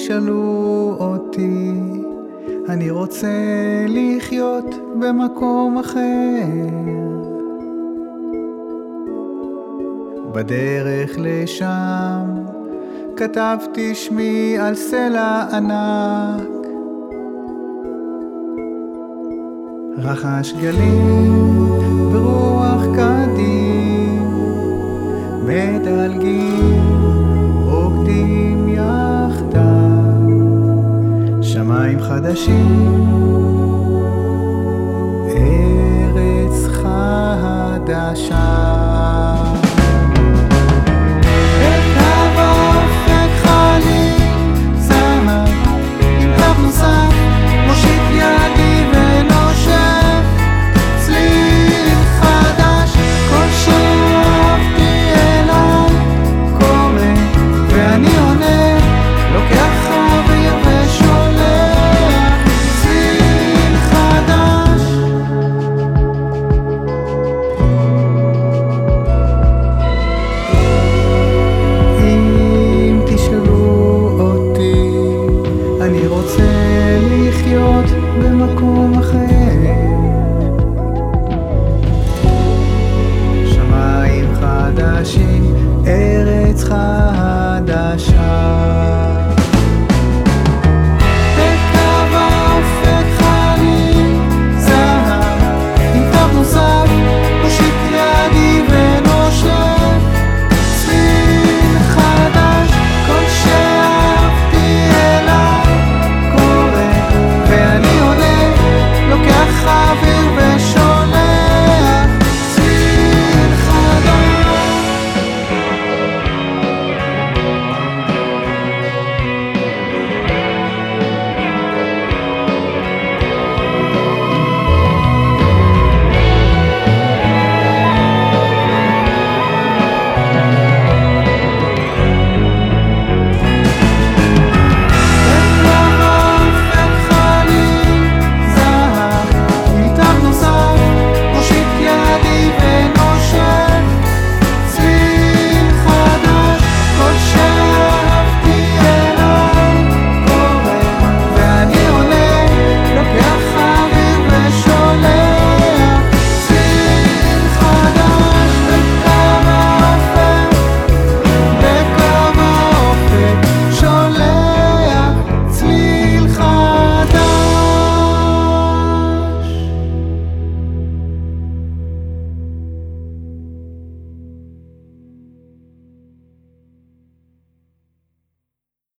תשאלו אותי, אני רוצה לחיות במקום אחר. בדרך לשם כתבתי שמי על סלע ענק. רחש גלים ורוח קדים מדלגים רוקדים שמיים חדשים, ארץ חדשה. למקום אחר. שמיים חדשים, ארץ חדשה.